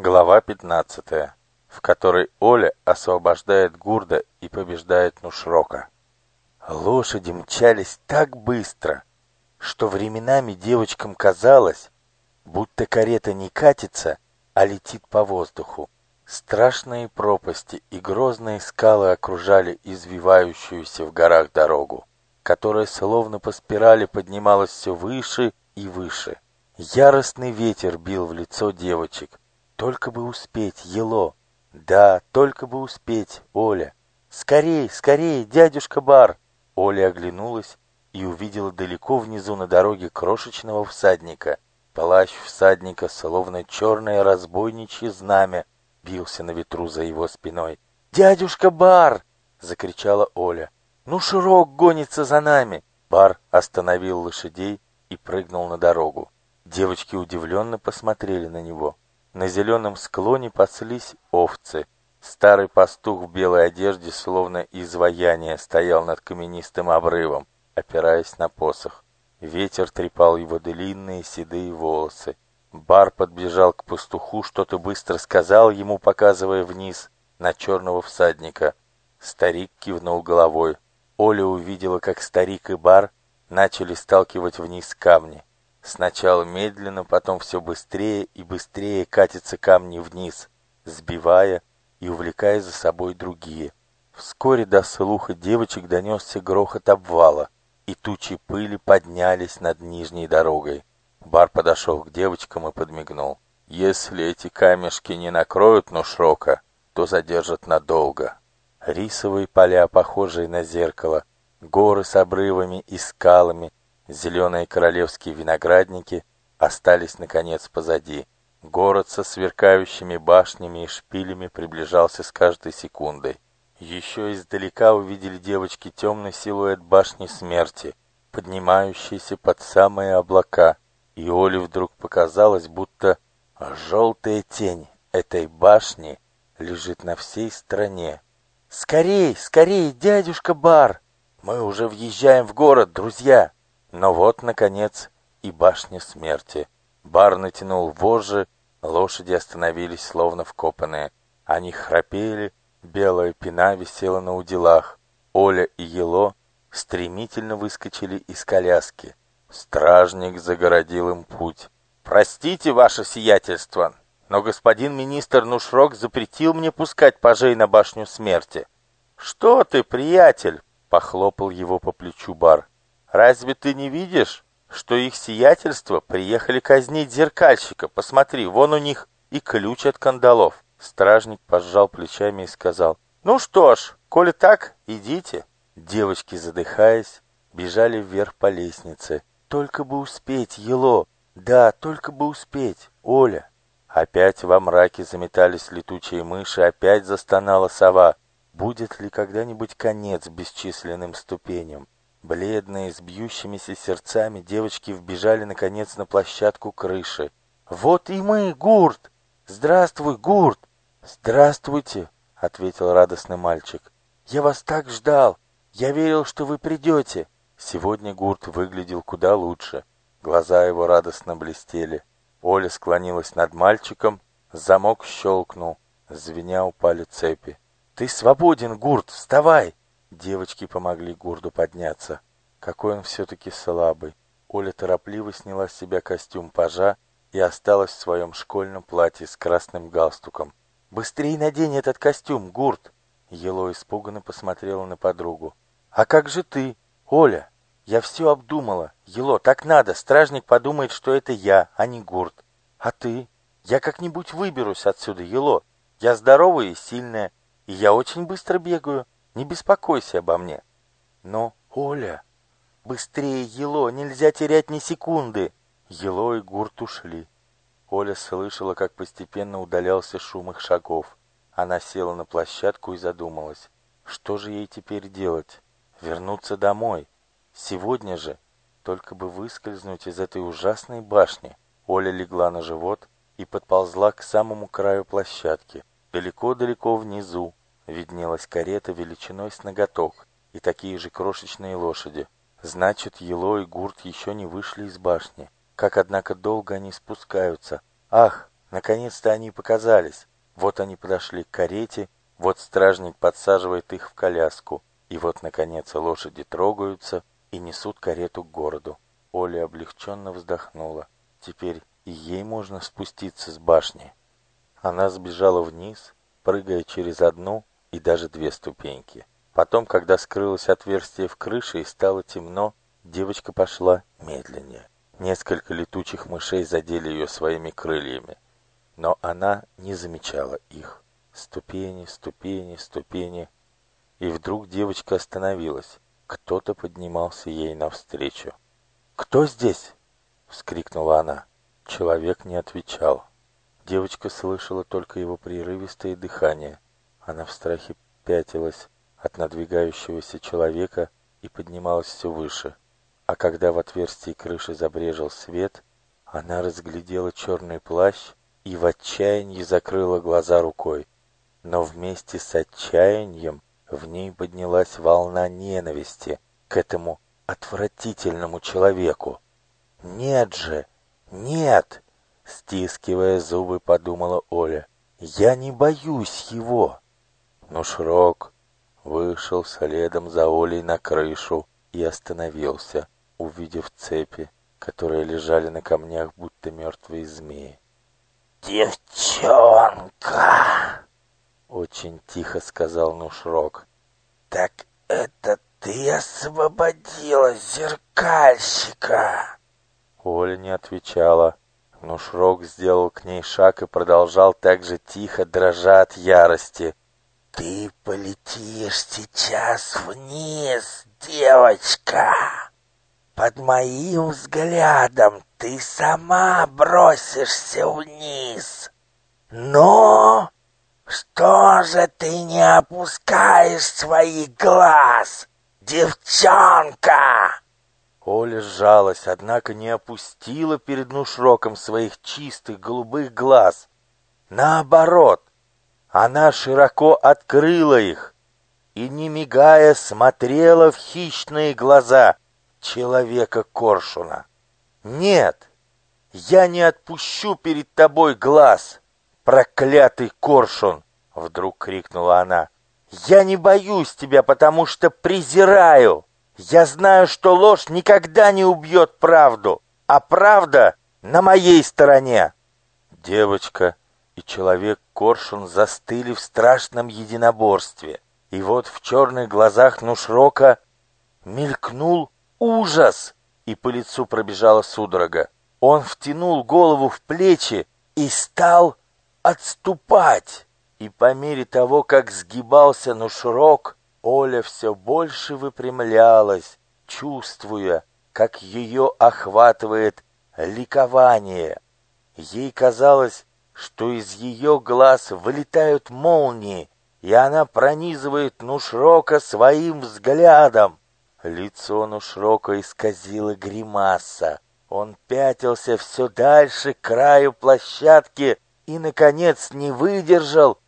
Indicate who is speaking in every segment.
Speaker 1: Глава 15, в которой Оля освобождает Гурда и побеждает Нушрока. Лошади мчались так быстро, что временами девочкам казалось, будто карета не катится, а летит по воздуху. Страшные пропасти и грозные скалы окружали извивающуюся в горах дорогу, которая словно по спирали поднималась все выше и выше. Яростный ветер бил в лицо девочек, только бы успеть, Ело. Да, только бы успеть, Оля. Скорей, скорей, дядюшка Бар. Оля оглянулась и увидела далеко внизу на дороге крошечного всадника. Плащ всадника, словно черное разбойничье знамя, бился на ветру за его спиной. «Дядюшка Бар!» — закричала Оля. «Ну, Широк гонится за нами!» Бар остановил лошадей и прыгнул на дорогу. Девочки удивленно посмотрели на него. На зеленом склоне паслись овцы. Старый пастух в белой одежде, словно изваяние, стоял над каменистым обрывом, опираясь на посох. Ветер трепал его длинные седые волосы. Бар подбежал к пастуху, что-то быстро сказал ему, показывая вниз, на черного всадника. Старик кивнул головой. Оля увидела, как старик и Бар начали сталкивать вниз камни. Сначала медленно, потом все быстрее и быстрее катятся камни вниз, сбивая и увлекая за собой другие. Вскоре до слуха девочек донесся грохот обвала, и тучи пыли поднялись над нижней дорогой. Бар подошел к девочкам и подмигнул. «Если эти камешки не накроют Нушрока, то задержат надолго». Рисовые поля, похожие на зеркало, горы с обрывами и скалами, Зеленые королевские виноградники остались, наконец, позади. Город со сверкающими башнями и шпилями приближался с каждой секундой. Еще издалека увидели девочки темный силуэт башни смерти, поднимающийся под самые облака, и Оле вдруг показалось, будто желтая тень этой башни лежит на всей стране. «Скорей, скорей, дядюшка Бар! Мы уже въезжаем в город, друзья!» Но вот, наконец, и башня смерти. Бар натянул вожжи, лошади остановились, словно вкопанные. Они храпели, белая пена висела на уделах. Оля и Ело стремительно выскочили из коляски. Стражник загородил им путь. «Простите, ваше сиятельство, но господин министр Нушрок запретил мне пускать пажей на башню смерти». «Что ты, приятель?» — похлопал его по плечу бар. Разве ты не видишь, что их сиятельство приехали казнить зеркальщика? Посмотри, вон у них и ключ от кандалов. Стражник пожал плечами и сказал, «Ну что ж, коли так, идите». Девочки, задыхаясь, бежали вверх по лестнице. «Только бы успеть, Ело! Да, только бы успеть, Оля!» Опять во мраке заметались летучие мыши, опять застонала сова. Будет ли когда-нибудь конец бесчисленным ступеням? Бледные, с бьющимися сердцами, девочки вбежали, наконец, на площадку крыши. «Вот и мы, Гурт! Здравствуй, Гурт!» «Здравствуйте!» — ответил радостный мальчик. «Я вас так ждал! Я верил, что вы придете!» Сегодня Гурт выглядел куда лучше. Глаза его радостно блестели. Оля склонилась над мальчиком, замок щелкнул, звеня упали цепи. «Ты свободен, Гурт, вставай!» Девочки помогли Гурду подняться. Какой он все-таки слабый. Оля торопливо сняла с себя костюм пажа и осталась в своем школьном платье с красным галстуком. «Быстрей надень этот костюм, Гурт!» Ело испуганно посмотрела на подругу. «А как же ты, Оля? Я все обдумала. Ело, так надо, стражник подумает, что это я, а не Гурт. А ты? Я как-нибудь выберусь отсюда, Ело. Я здоровая и сильная, и я очень быстро бегаю. Не беспокойся обо мне. Но, Оля, быстрее, Ело, нельзя терять ни секунды. Ело и Гурт ушли. Оля слышала, как постепенно удалялся шум их шагов. Она села на площадку и задумалась. Что же ей теперь делать? Вернуться домой? Сегодня же? Только бы выскользнуть из этой ужасной башни. Оля легла на живот и подползла к самому краю площадки. Далеко-далеко внизу, виднелась карета величиной с ноготок и такие же крошечные лошади. Значит, Ело и Гурт еще не вышли из башни. Как, однако, долго они спускаются. Ах, Наконец-то они показались. Вот они подошли к карете, вот стражник подсаживает их в коляску, и вот, наконец, лошади трогаются и несут карету к городу. Оля облегченно вздохнула. Теперь и ей можно спуститься с башни. Она сбежала вниз, прыгая через одну и даже две ступеньки. Потом, когда скрылось отверстие в крыше и стало темно, девочка пошла медленнее. Несколько летучих мышей задели ее своими крыльями но она не замечала их. Ступени, ступени, ступени. И вдруг девочка остановилась. Кто-то поднимался ей навстречу. «Кто здесь?» — вскрикнула она. Человек не отвечал. Девочка слышала только его прерывистое дыхание. Она в страхе пятилась от надвигающегося человека и поднималась все выше. А когда в отверстии крыши забрежил свет, она разглядела черный плащ и в отчаянии закрыла глаза рукой. Но вместе с отчаянием в ней поднялась волна ненависти к этому отвратительному человеку. «Нет же! Нет!» — стискивая зубы, подумала Оля. «Я не боюсь его!» Но Шрок вышел следом за Олей на крышу и остановился, увидев цепи, которые лежали на камнях, будто мертвые змеи.
Speaker 2: «Девчонка!»
Speaker 1: — очень тихо сказал Нушрок.
Speaker 2: «Так это ты освободила зеркальщика?»
Speaker 1: Оля не отвечала. Нушрок сделал к ней шаг и продолжал так же тихо, дрожа от ярости.
Speaker 2: «Ты полетишь сейчас вниз, девочка!» Под моим взглядом ты сама бросишься вниз. Но что же ты не опускаешь своих глаз, девчонка?
Speaker 1: Оля сжалась, однако не опустила перед Нушроком своих чистых голубых глаз. Наоборот, она широко открыла их и, не мигая, смотрела в хищные глаза — человека-коршуна. Нет, я не отпущу перед тобой глаз, проклятый коршун, вдруг крикнула она. Я не боюсь тебя, потому что презираю. Я знаю, что ложь никогда не убьет правду, а правда на моей стороне. Девочка и человек-коршун застыли в страшном единоборстве. И вот в черных глазах Нушрока мелькнул Ужас! И по лицу пробежала судорога. Он втянул голову в плечи и стал отступать. И по мере того, как сгибался Нушрок, Оля все больше выпрямлялась, чувствуя, как ее охватывает ликование. Ей казалось, что из ее глаз вылетают молнии, и она пронизывает Нушрока своим взглядом. Лицо Нушрока исказило гримаса. Он пятился все дальше к краю площадки и, наконец, не выдержал,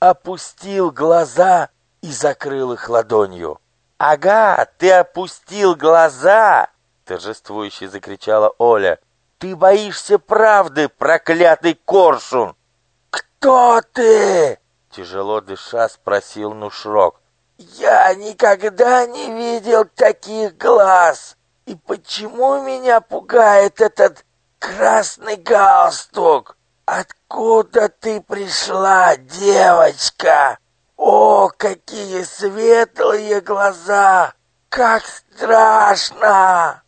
Speaker 1: опустил глаза и закрыл их ладонью. «Ага, ты опустил глаза!» — торжествующе закричала Оля. «Ты боишься правды, проклятый коршун!»
Speaker 2: «Кто ты?»
Speaker 1: — тяжело дыша спросил Нушрок.
Speaker 2: Я никогда не видел таких глаз. И почему меня пугает этот красный галстук? Откуда ты пришла, девочка? О, какие светлые глаза! Как страшно!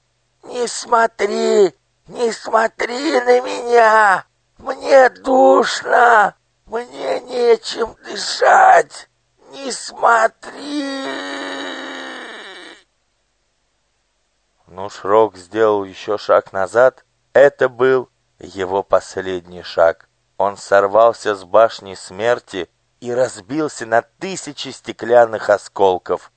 Speaker 2: Не смотри, не смотри на меня! Мне душно! Мне нечем дышать! не смотри!»
Speaker 1: Ну, Шрок сделал еще шаг назад. Это был его последний шаг. Он сорвался с башни смерти и разбился на тысячи стеклянных осколков.